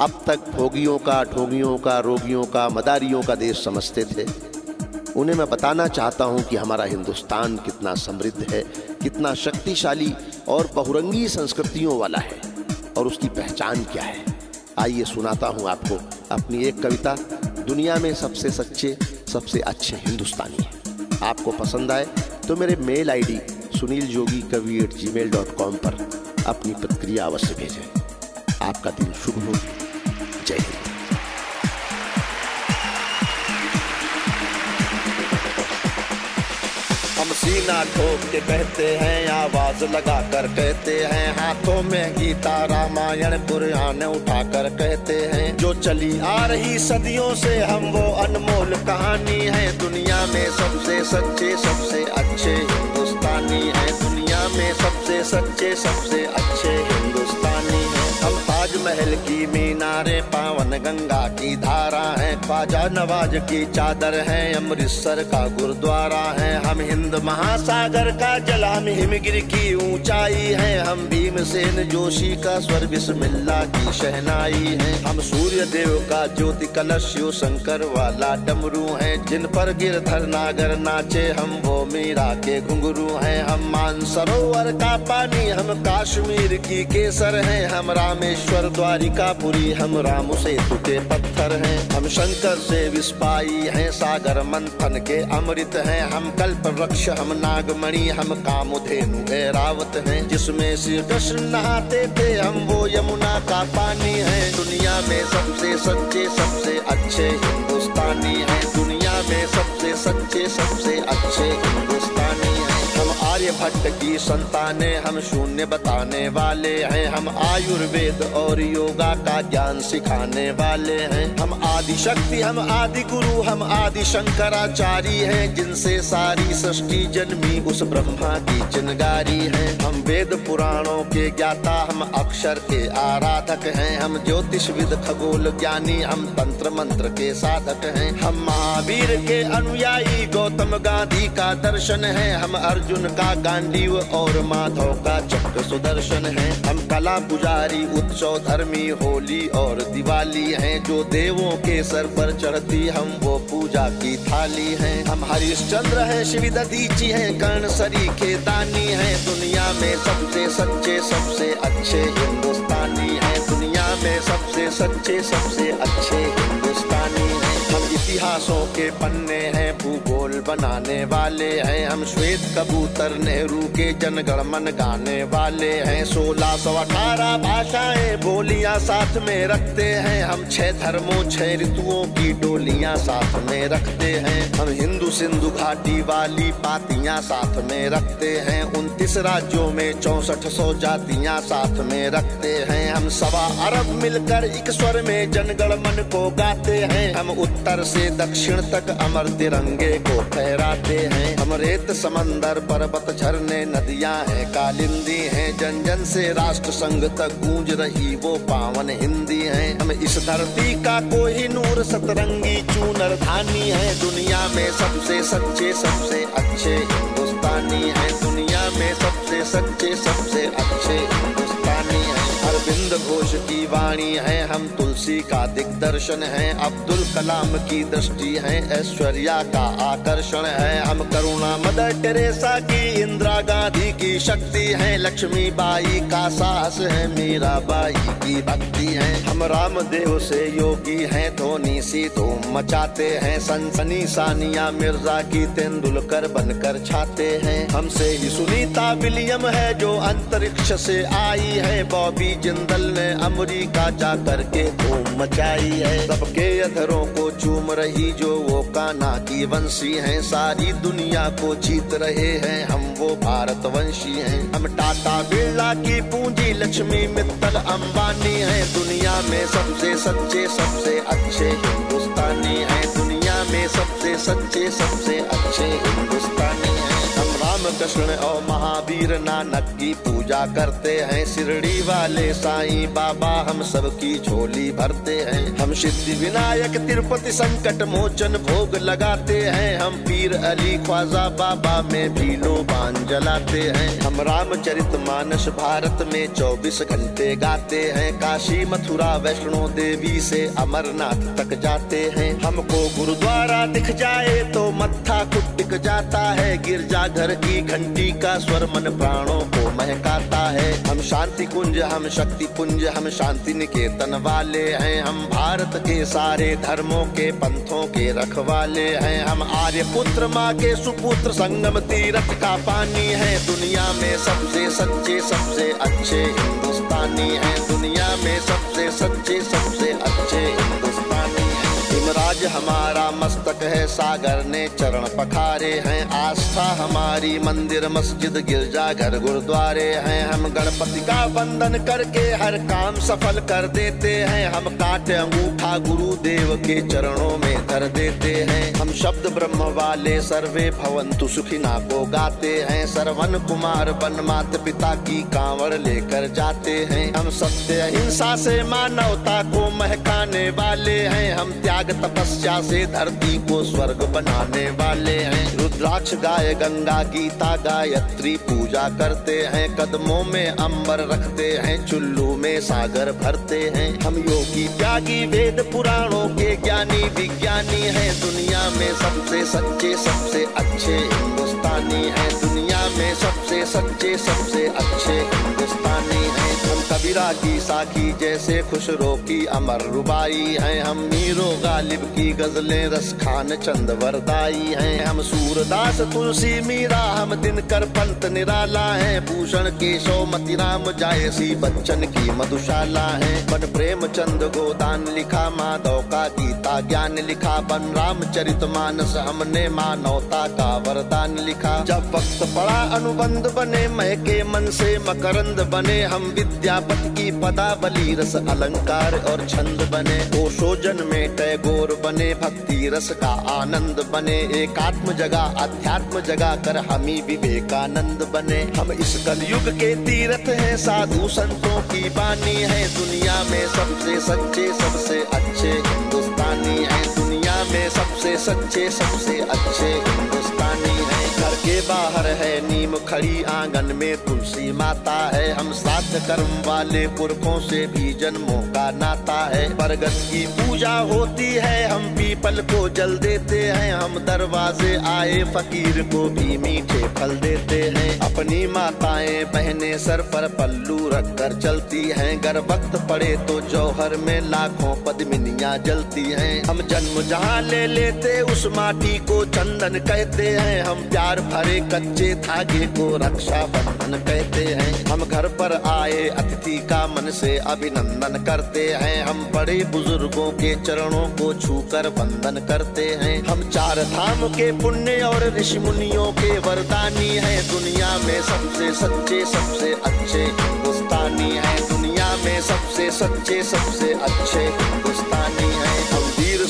अब तक भोगियों का, ढोंगियों का, रोगियों का, मदारियों का देश समझते थे, उन्हें मैं बताना चाहता हूँ कि हमारा हिंदुस्तान कितना समृद्ध है, कितना शक्तिशाली और बहुरंगी संस्कृतियों वाला है। और उसकी पहचान क्या है? आइए सुनाता हूँ आपको अपनी एक कविता। दुनिया में सबसे सच्चे, सबसे अच्छे हिंदुस्तानी है। आपको पसंद आए तो मेरे मेल आईडी सुनील जोगी कवि at ji mail dot com पर अपनी प्रतिक्रिया अवश्य भेजें। आपका दिन शुभ हो। जय हिंद। सीना ठोक के कहते हैं, आवाज़ लगा कर कहते हैं, हाथों में गीता रामायण पुराण उठा कर कहते हैं, जो चली आ रही सदियों से हम वो अनमोल कहानी है, दुनिया में सबसे सच्चे, सबसे अच्छे हिंदुस्तानी है, दुनिया में सबसे सच्चे, सबसे अच्छे हिंदुस्तानी ताजमहल की मीनारे, पावन गंगा की धारा है, ख्वाजा नवाज़ की चादर है, अमृतसर का गुरुद्वारा है। हम हिंद महासागर का जल हम हिमगिर की ऊंचाई है। हम भीमसेन जोशी का स्वर बिस्मिल्ला की शहनाई है। हम सूर्य देव का ज्योति कलश शिव शंकर वाला डमरू है। जिन पर गिरधर नागर नाचे, हम वो मीरा के घुंघरू हैं। हम मानसरोवर का पानी, हम कश्मीर की केसर हैं। हम रामेश्वर द्वारिकापुरी हम राम से टूटे पत्थर हैं। हम शंकर से विस्पाई हैं, सागर मंथन के अमृत हैं। हम कल्प वृक्ष, हम नागमणि, हम कामधेनु रावत हैं। जिसमें श्री कृष्ण नहाते थे, हम वो यमुना का पानी है। दुनिया में सबसे सच्चे, सबसे अच्छे हिंदुस्तानी हैं। दुनिया में सबसे सच्चे, सबसे अच्छे आर्यभट्ट की संताने हम शून्य बताने वाले हैं। हम आयुर्वेद और योगा का ज्ञान सिखाने वाले हैं। हम आदि शक्ति हम आदि गुरु हम आदि शंकराचारी हैं। जिनसे सारी सृष्टि जन्मी उस ब्रह्मा की चिनगारी है। हम वेद पुराणों के ज्ञाता, हम अक्षर के आराधक हैं। हम ज्योतिष विद खगोल ज्ञानी, हम तंत्र मंत्र के साधक हैं। हम महावीर के अनुयायी, गौतम गांधी का दर्शन है। हम अर्जुन का गांडीव और माधव का चक्र सुदर्शन है। हम कला पुजारी, उत्सव धर्मी, होली और दिवाली हैं। जो देवों के सर पर चढ़ती, हम वो पूजा की थाली हैं। हम हरिश्चंद्र हैं, शिव ददीची हैं, कर्ण सरी दानी हैं। दुनिया में सबसे सच्चे, सबसे अच्छे हिंदुस्तानी है। दुनिया में सबसे सच्चे, सबसे अच्छे हिंदुस्तानी इतिहासों के पन्ने हैं, भूगोल बनाने वाले हैं। हम श्वेत कबूतर नेहरू के जनगण मन गाने वाले हैं। सोलह सौ अठारह भाषाएँ बोलियाँ साथ में रखते हैं। हम छह धर्मों, छह ऋतुओं की डोलियाँ साथ में रखते हैं। हम हिंदू सिंधु घाटी वाली पातियाँ साथ में रखते हैं। उनतीस राज्यों में चौसठ सौ जातियाँ साथ में रखते हैं। हम सवा अरब मिलकर एक स्वर में जनगण मन को गाते हैं। हम उत्तर से दक्षिण तक अमर तिरंगे को फहराते हैं। हम रेत, समंदर, पर्वत, झरने, नदियाँ हैं, कालिंदी हैं। जन जन से राष्ट्र संघ तक गूंज रही वो पावन हिंदी है। हम इस धरती का कोई नूर, सतरंगी चूनर धानी है। दुनिया में सबसे सच्चे, सबसे अच्छे हिंदुस्तानी है। दुनिया में सबसे सच्चे, सबसे अच्छे हिंदुस्तानी अरविंद घोष की वाणी है, हम तुलसी का दिग्दर्शन है, अब्दुल कलाम की दृष्टि है, ऐश्वर्या का आकर्षण है, हम करुणा मदर टेरेसा की, इंदिरा गांधी की शक्ति है लक्ष्मी बाई का साहस है मीरा बाई की भक्ति है। हम रामदेव से योगी हैं, धोनी सी धूम मचाते हैं, सनसनी सानिया मिर्ज़ा की तेंदुलकर बनकर छाते हैं। हमसे ही सुनीता विलियम है, जो अंतरिक्ष से आई है, बॉबी जिंदल ने अमरीका जा करके धूम मचाई है। सबके अधरों को चूम रही जो वो काना की वंशी हैं। सारी दुनिया को जीत रहे हैं। हम वो भारत वंशी हैं। हम टाटा बिरला की पूंजी, लक्ष्मी मित्तल अंबानी है। दुनिया में सबसे सच्चे, सबसे अच्छे हिंदुस्तानी है। दुनिया में सबसे सच्चे, सबसे अच्छे हिंदुस्तानी हैं। राम कृष्ण और महावीर नानक की पूजा करते हैं। शिरडी वाले साईं बाबा हम सबकी झोली भरते हैं। हम सिद्धि विनायक, तिरुपति संकट मोचन भोग लगाते हैं। हम पीर अली ख्वाजा बाबा में भी लोबान जलाते हैं। हम रामचरित मानस भारत में 24 घंटे गाते हैं। काशी मथुरा, वैष्णो देवी से अमरनाथ तक जाते हैं। हमको गुरुद्वारा दिख जाए तो मत्था कुटिक जाता है। गिरजा घर की घंटी का स्वर मन प्राणों को महकाता है। हम शांति कुंज, हम शक्ति पुंज, हम शांति निकेतन वाले हैं। हम भारत के सारे धर्मों के पंथों के रखवाले हैं। हम आर्य पुत्र, माँ के सुपुत्र, संगम तीरथ का पानी है। दुनिया में सबसे सच्चे, सबसे अच्छे हिंदुस्तानी हैं। दुनिया में सबसे सच्चे, सबसे अच्छे हिंदुस्तानी हैं हमारा मस्तक है सागर ने चरण पखारे हैं। आस्था हमारी मंदिर, मस्जिद गिरजा घर गुरुद्वारे हैं। हम गणपति का वंदन करके हर काम सफल कर देते हैं। हम काटे अंगूठा गुरुदेव के चरणों में धर देते हैं। हम शब्द ब्रह्म वाले सर्वे भवंतु सुखिना को गाते हैं। सरवन कुमार वन मात पिता की कांवड़ लेकर जाते हैं। हम सत्य अहिंसा से मानवता को महकाने वाले हैं। हम त्याग तपस्या से धरती को स्वर्ग बनाने वाले हैं। रुद्राक्ष गाय, गंगा गीता, गायत्री पूजा करते हैं। कदमों में अंबर रखते हैं, चुल्लू में सागर भरते हैं। हम योगी त्यागी, वेद पुराणों के ज्ञानी, विज्ञानी हैं। दुनिया में सबसे सच्चे, सबसे अच्छे हिंदुस्तानी हैं। दुनिया में सबसे सच्चे, सबसे अच्छे हिंदुस्तानी हैं। कबीरा की साखी जैसे खुशरो की अमर रुबाई हैं। हम मीरो गालिब की गजलें रस खान चंद वरदाई हैं। हम सूरदास, तुलसी, मीरा, हम दिनकर पंत निराला है। भूषण, केशव, मतिराम, जायसी, बच्चन की मधुशाला है। बन प्रेम चंद गोदान लिखा, माधव का गीता ज्ञान लिखा। बन रामचरित मानस, हमने मानवता का वरदान लिखा। जब वक्त पड़ा, अनुबंध बने महके मन से मकरंद बने। हम विद्यापति की पदावली रस अलंकार और छंद बने। ओशोजन में टैगोर बने, भक्ति रस का आनंद बने। एकात्म जगह अध्यात्म जगा कर हम ही विवेकानंद बने। हम इस कलयुग के तीर्थ हैं, साधु संतों की बानी है। दुनिया में सबसे सच्चे, सबसे अच्छे हिंदुस्तानी हैं। दुनिया में सबसे सच्चे, सबसे अच्छे हिंदुस्तानी के बाहर है, नीम खड़ी आँगन में तुलसी माता है। हम सात कर्म वाले पुरखों से भी जन्मों का नाता है। बरगद की पूजा होती है, हम पीपल को जल देते हैं। हम दरवाजे आए, फकीर को भी मीठे फल देते हैं। अपनी माताएँ बहने सर पर पल्लू रख कर चलती हैं। गर वक्त पड़े तो जौहर में लाखों पद्मिनियाँ जलती हैं। हम जन्म जहाँ ले लेते, उस माटी को चंदन कहते हैं। हम प्यार भरे कच्चे धागे को रक्षा बंधन कहते हैं। हम घर पर आए, अतिथि का मन से अभिनंदन करते हैं। हम बड़े बुज़ुर्गों के चरणों को छूकर वंदन करते हैं। हम चार धाम के पुण्य और ऋषि मुनियों के वरदानी हैं। दुनिया में सबसे सच्चे, सबसे अच्छे हिंदुस्तानी हैं। दुनिया में सबसे सच्चे, सबसे अच्छे हिंदुस्तानी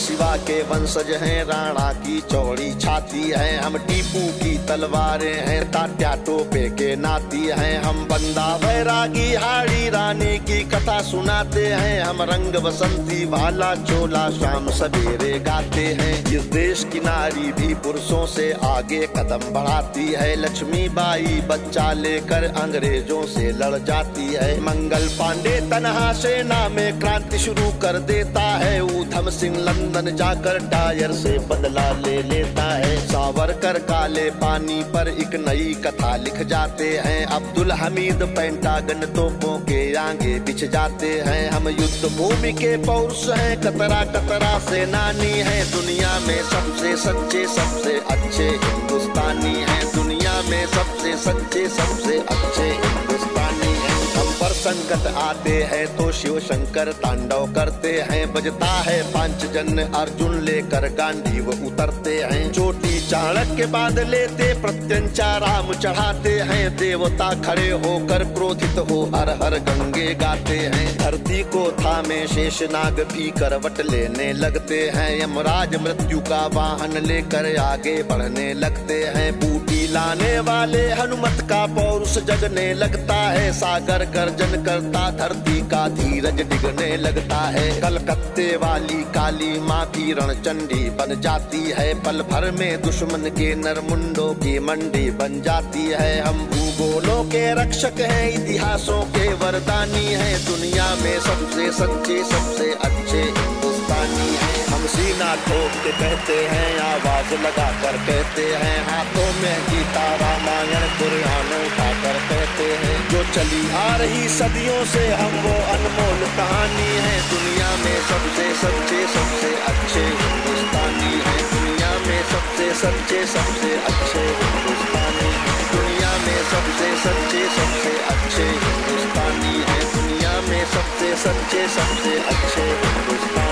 शिवा के वंशज हैं, राणा की चौड़ी छाती है, हम टीपू की तलवारें हैं, तात्या टोपे के नाती हैं, हम बंदा बैरागी हाड़ी रानी की कथा सुनाते हैं, हम रंग बसंती वाला चोला शाम सवेरे गाते हैं इस देश की नारी भी पुरुषों से आगे कदम बढ़ाती है, लक्ष्मी बाई बच्चा लेकर अंग्रेज़ों से लड़ जाती है, मंगल पांडे तनहा सेना में क्रांति शुरू कर देता है, ऊधम सिंह लंदन लंदन जाकर टायर से बदला ले लेता है। सावरकर काले पानी पर एक नई कथा लिख जाते हैं। अब्दुल हमीद पेंटागन तोपों के आगे बिछ जाते हैं। हम युद्ध भूमि के पौरुष हैं, कतरा कतरा से नानी है। दुनिया में सबसे सच्चे, सबसे अच्छे हिंदुस्तानी हैं। दुनिया में सबसे सच्चे, सबसे अच्छे हिंदुस्तानी संकट आते हैं तो शिव शंकर तांडव करते हैं। बजता है पांचजन्य अर्जुन लेकर गांधी वो उतरते हैं। चोटी चाणक के बाद लेते प्रत्यंचा राम चढ़ाते हैं। देवता खड़े होकर क्रोधित हो हर हर गंगे गाते हैं। धरती को थामे शेष नाग भी करवट लेने लगते हैं। यमराज मृत्यु का वाहन लेकर आगे बढ़ने लगते हैं। बूटी लाने वाले हनुमत का पौरुष जगने लगता है। सागर गर्जन करता धरती का धीरज डिगने लगता है। कलकत्ते वाली काली माँ की रणचंडी बन जाती है। पल भर में दुश्मन के नरमुंडों की मंडी बन जाती है। हम भूगोलों के रक्षक हैं, इतिहासों के वरदानी हैं। दुनिया में सबसे सच्चे, सबसे अच्छे हिंदुस्तानी हैं। सीना ठोक के कहते हैं, आवाज़ लगा कर कहते हैं, हाथों में गीता रामायण, कुरान उठाकर कहते हैं। जो चली आ रही सदियों से, हम वो अनमोल कहानी है। दुनिया में सबसे सच्चे सबसे अच्छे हिंदुस्तानी है। दुनिया में सबसे सच्चे सबसे अच्छे हिंदुस्तानी दुनिया में सबसे सच्चे सबसे अच्छे हिंदुस्तानी है। दुनिया में सबसे सच्चे सबसे अच्छे हिंदुस्तानी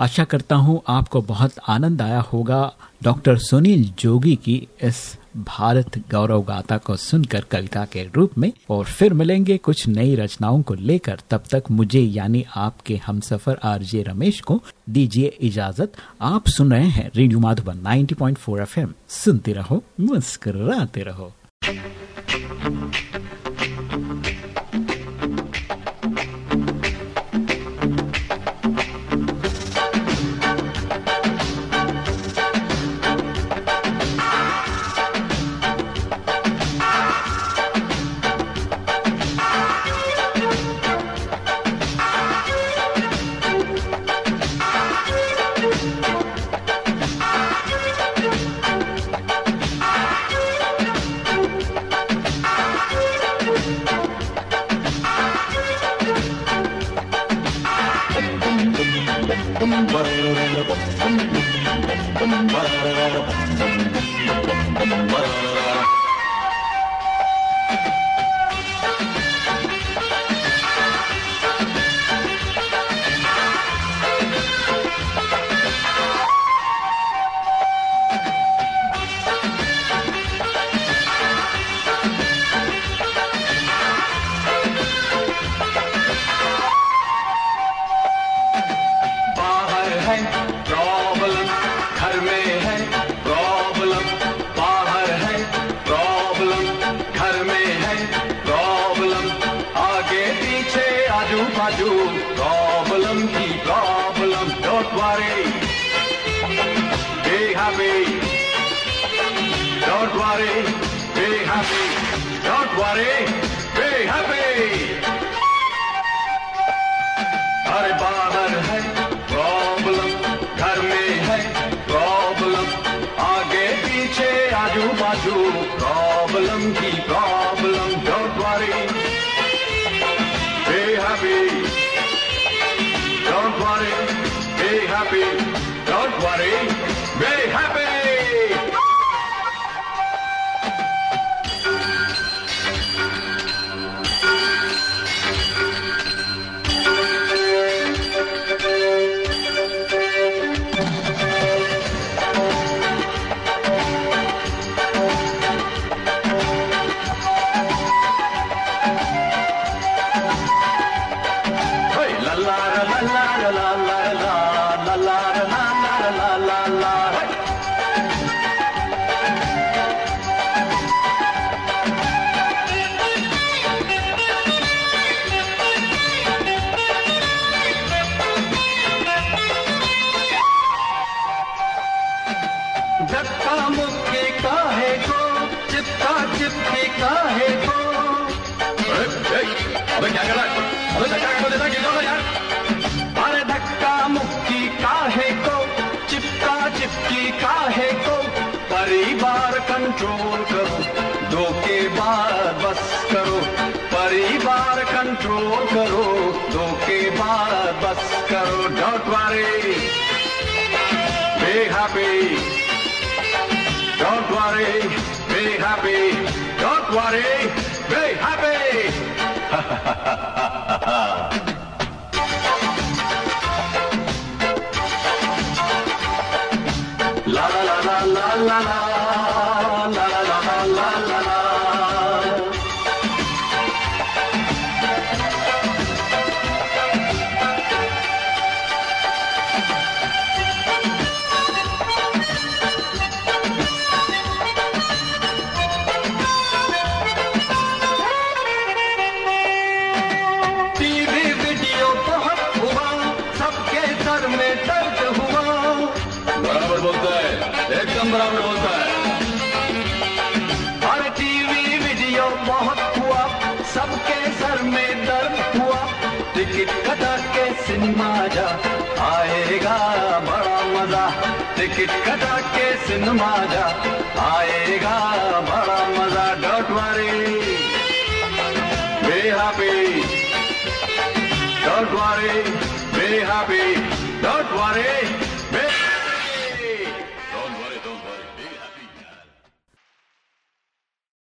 आशा करता हूँ आपको बहुत आनंद आया होगा। डॉक्टर सुनील जोगी की इस भारत गौरव गाथा को सुनकर कविता के रूप में। और फिर मिलेंगे कुछ नई रचनाओं को लेकर। तब तक मुझे यानी आपके हम हमसफर आरजे रमेश को दीजिए इजाज़त। आप सुन रहे हैं रेडियो माधुबन 90.4 एफएम। सुनते रहो, मुस्कुराते रहो। कंट्रोल करो बाद बस करो, परिवार कंट्रोल करो बाद बस करो don't worry be happy don't worry be happy don't worry be happy किटकटा के सिंध माजा आएगा बड़ा मज़ा डॉट वारे बे हैप्पी डॉट वारे बे हैप्पी डॉट वारे बे